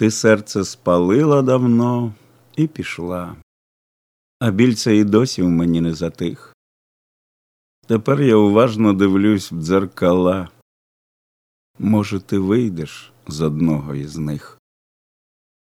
Ти серце спалила давно і пішла, а біль це і досі в мені не затих. Тепер я уважно дивлюсь в дзеркала. Може, ти вийдеш з одного із них.